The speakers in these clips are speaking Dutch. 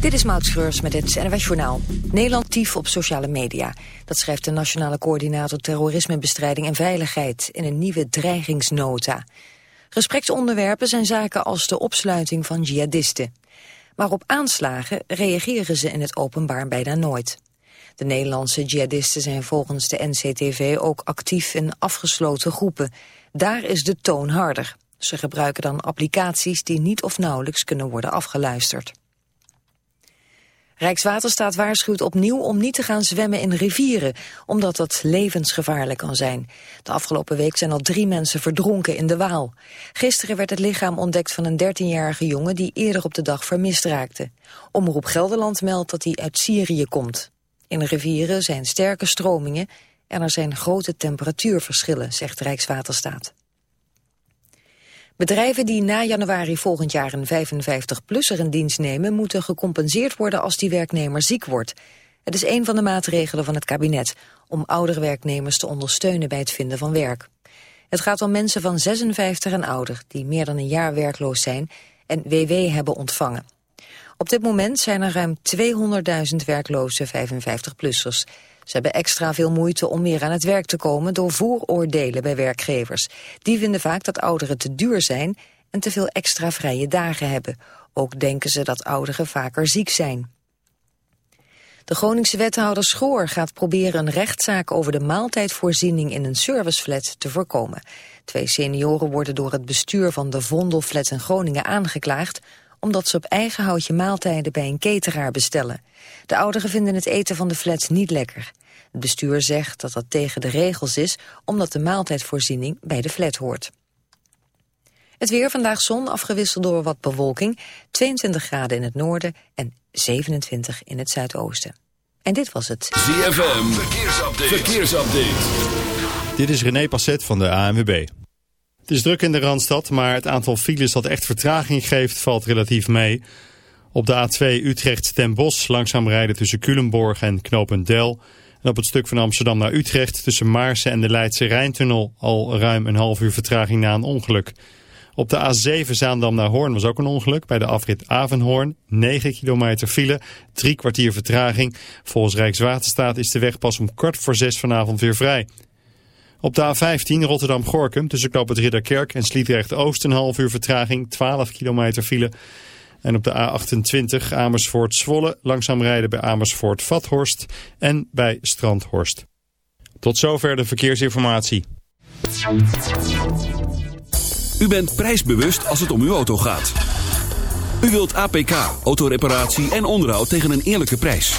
Dit is Maud Schreurs met het NWS Journaal. Nederland tief op sociale media. Dat schrijft de Nationale Coördinator Terrorismebestrijding en Veiligheid... in een nieuwe dreigingsnota. Gespreksonderwerpen zijn zaken als de opsluiting van jihadisten. Maar op aanslagen reageren ze in het openbaar bijna nooit. De Nederlandse jihadisten zijn volgens de NCTV ook actief in afgesloten groepen. Daar is de toon harder. Ze gebruiken dan applicaties die niet of nauwelijks kunnen worden afgeluisterd. Rijkswaterstaat waarschuwt opnieuw om niet te gaan zwemmen in rivieren, omdat dat levensgevaarlijk kan zijn. De afgelopen week zijn al drie mensen verdronken in de Waal. Gisteren werd het lichaam ontdekt van een 13-jarige jongen die eerder op de dag vermist raakte. Omroep Gelderland meldt dat hij uit Syrië komt. In rivieren zijn sterke stromingen en er zijn grote temperatuurverschillen, zegt Rijkswaterstaat. Bedrijven die na januari volgend jaar een 55-plusser in dienst nemen... moeten gecompenseerd worden als die werknemer ziek wordt. Het is een van de maatregelen van het kabinet... om oudere werknemers te ondersteunen bij het vinden van werk. Het gaat om mensen van 56 en ouder... die meer dan een jaar werkloos zijn en WW hebben ontvangen. Op dit moment zijn er ruim 200.000 werkloze 55-plussers... Ze hebben extra veel moeite om weer aan het werk te komen door vooroordelen bij werkgevers. Die vinden vaak dat ouderen te duur zijn en te veel extra vrije dagen hebben. Ook denken ze dat ouderen vaker ziek zijn. De Groningse wethouder Schoor gaat proberen een rechtszaak over de maaltijdvoorziening in een serviceflat te voorkomen. Twee senioren worden door het bestuur van de Vondelflat in Groningen aangeklaagd omdat ze op eigen houtje maaltijden bij een cateraar bestellen. De ouderen vinden het eten van de flat niet lekker. Het bestuur zegt dat dat tegen de regels is, omdat de maaltijdvoorziening bij de flat hoort. Het weer vandaag zon, afgewisseld door wat bewolking. 22 graden in het noorden en 27 in het zuidoosten. En dit was het. ZFM, verkeersupdate. verkeersupdate. Dit is René Passet van de ANWB. Het is druk in de Randstad, maar het aantal files dat echt vertraging geeft valt relatief mee. Op de A2 Utrecht ten Bosch langzaam rijden tussen Culemborg en Knopendel. En op het stuk van Amsterdam naar Utrecht tussen Maarsen en de Leidse Rijntunnel al ruim een half uur vertraging na een ongeluk. Op de A7 Zaandam naar Hoorn was ook een ongeluk. Bij de afrit Avenhoorn, 9 kilometer file, drie kwartier vertraging. Volgens Rijkswaterstaat is de weg pas om kwart voor zes vanavond weer vrij. Op de A15 Rotterdam-Gorkum tussen Knoop het Ridderkerk en Sliedrecht-Oost een half uur vertraging, 12 kilometer file. En op de A28 Amersfoort-Zwolle langzaam rijden bij Amersfoort-Vathorst en bij Strandhorst. Tot zover de verkeersinformatie. U bent prijsbewust als het om uw auto gaat. U wilt APK, autoreparatie en onderhoud tegen een eerlijke prijs.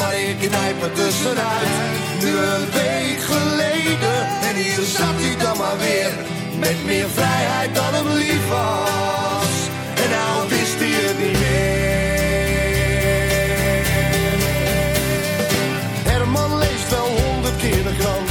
knijp er tussenuit. Nu een week geleden, en hier zat hij dan maar weer. Met meer vrijheid dan hem lief was. En nou wist hij het niet meer. Herman leest wel honderd keer de krant.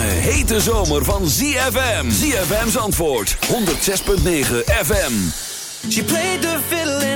hete zomer van ZFM. ZFM's antwoord 106.9 FM. She played the fiddle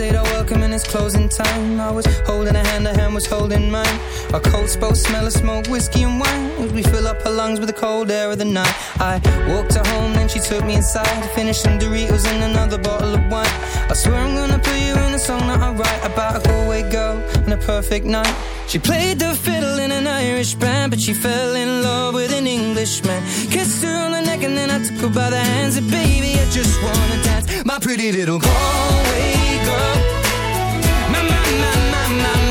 Said our welcome and it's closing time. I was holding a hand, her hand was holding mine. Our coats both smell of smoke, whiskey and wine. We fill up her lungs with the cold air of the night. I walked her home, then she took me inside. Finished some Doritos and another bottle of wine. I swear I'm gonna put you in a song that I write about a Galway girl and a perfect night. She played the fiddle in an Irish band, but she fell in love with an Englishman. Kissed her on the neck and then I took her by the hands. And baby, I just wanna dance, my pretty little Galway girl. My, my, my, my, my,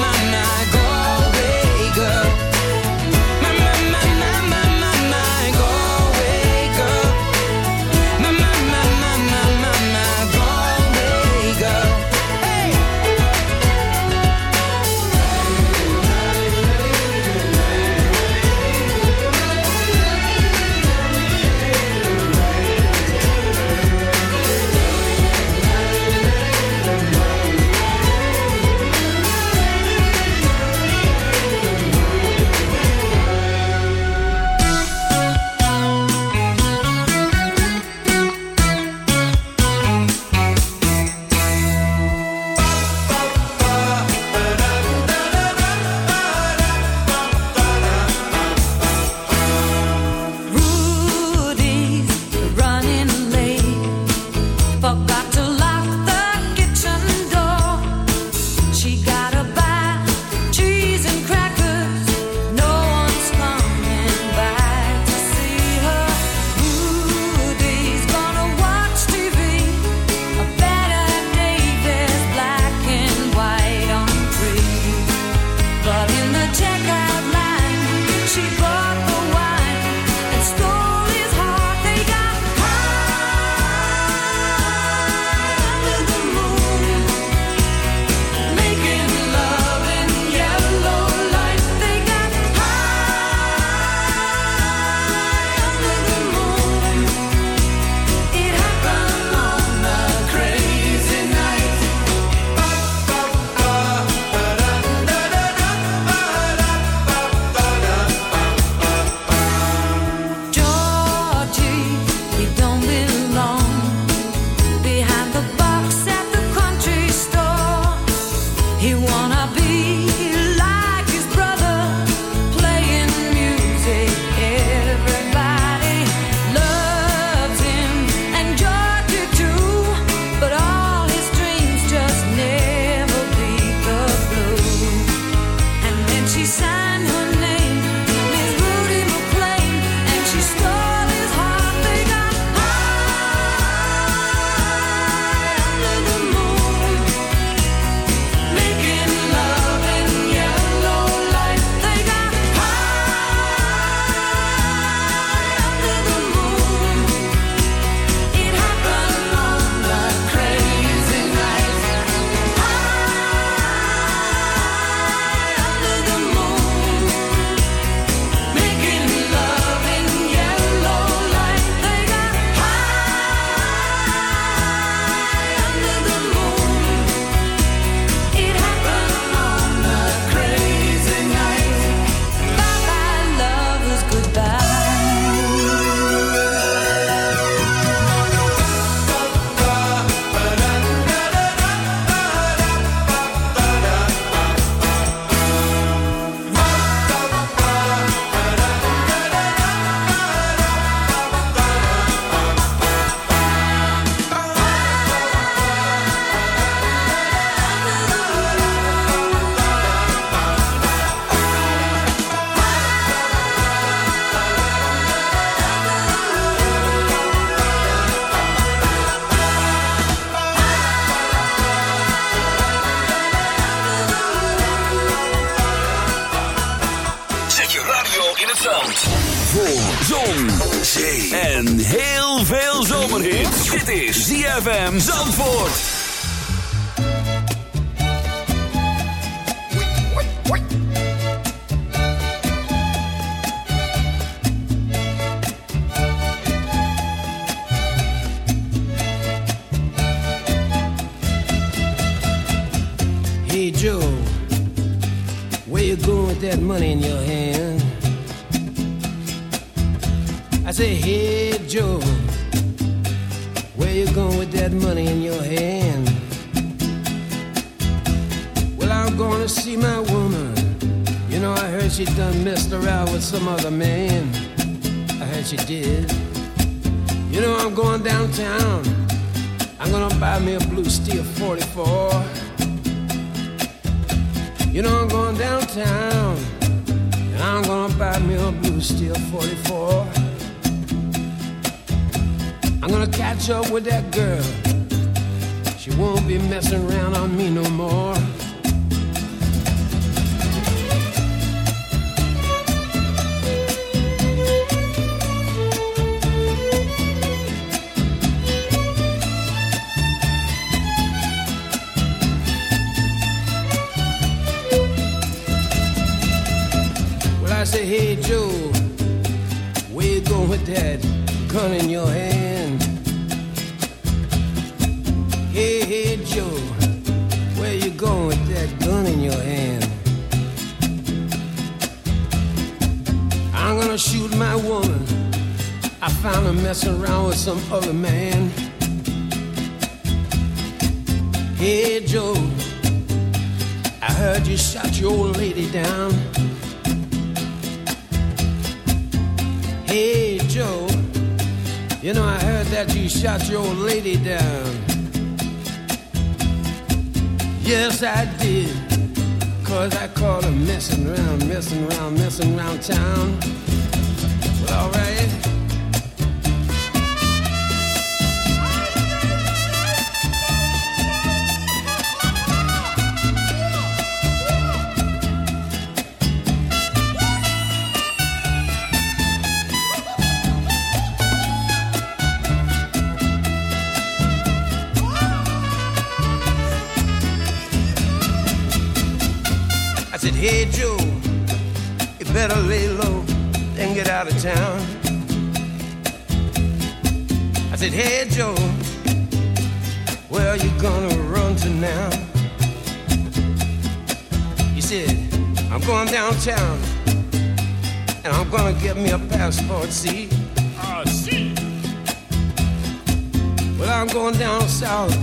south,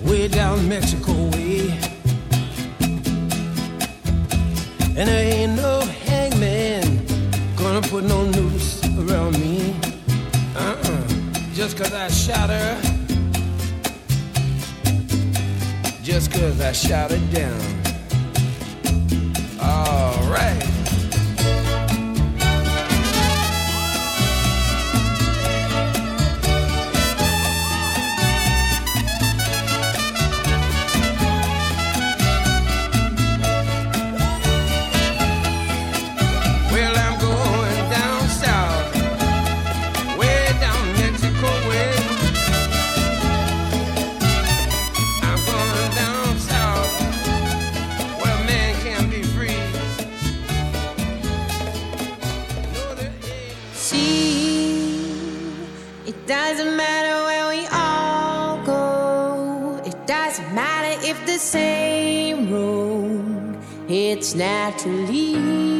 way down Mexico way. And there ain't no hangman gonna put no noose around me. Uh-uh, just cause I shot her. Just cause I shot her down. Alright. It's naturally.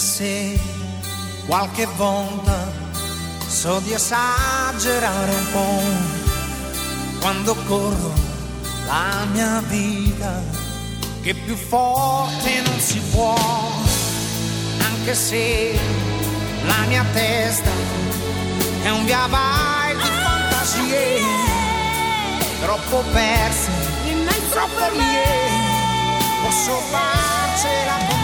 se qualche volta so di exagerar um pouco. quando corro la minha vida, que più forte não si può anche se la mia testa è un via vai di fantasie troppo perse troppo lì posso farcela con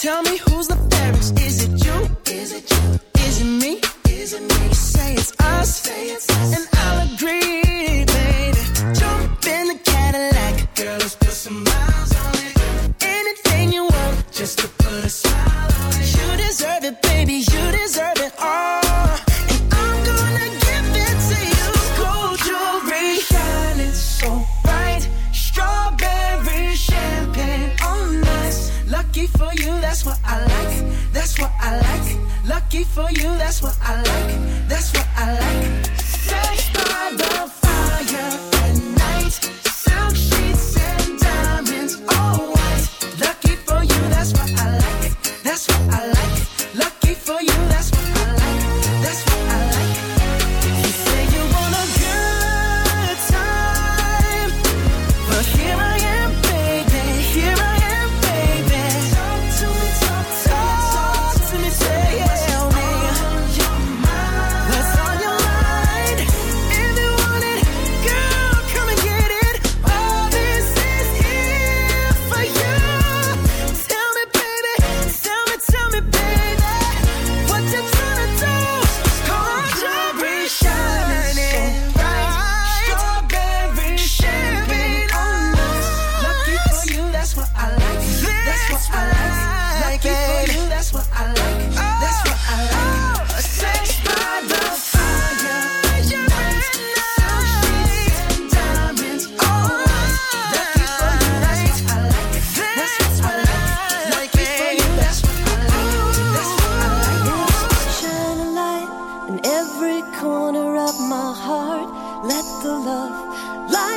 Tell me who's the favorite.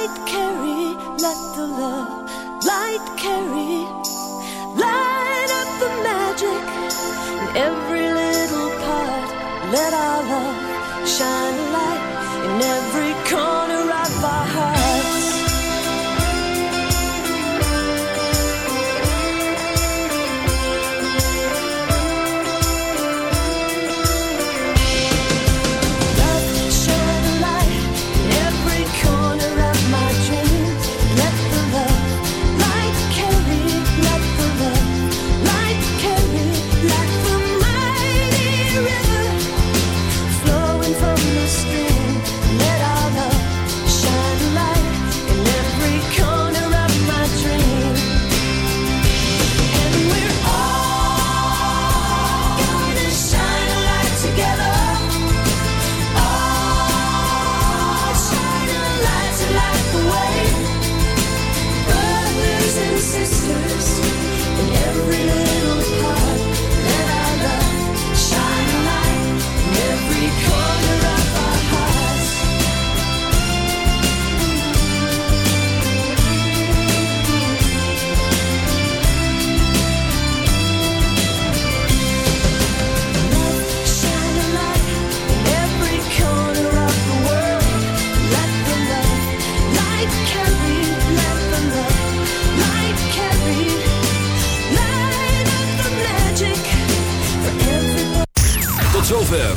Light carry, let the love light carry. Light up the magic in every little part. Let our love shine.